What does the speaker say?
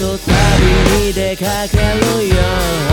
と旅に出かけるよ。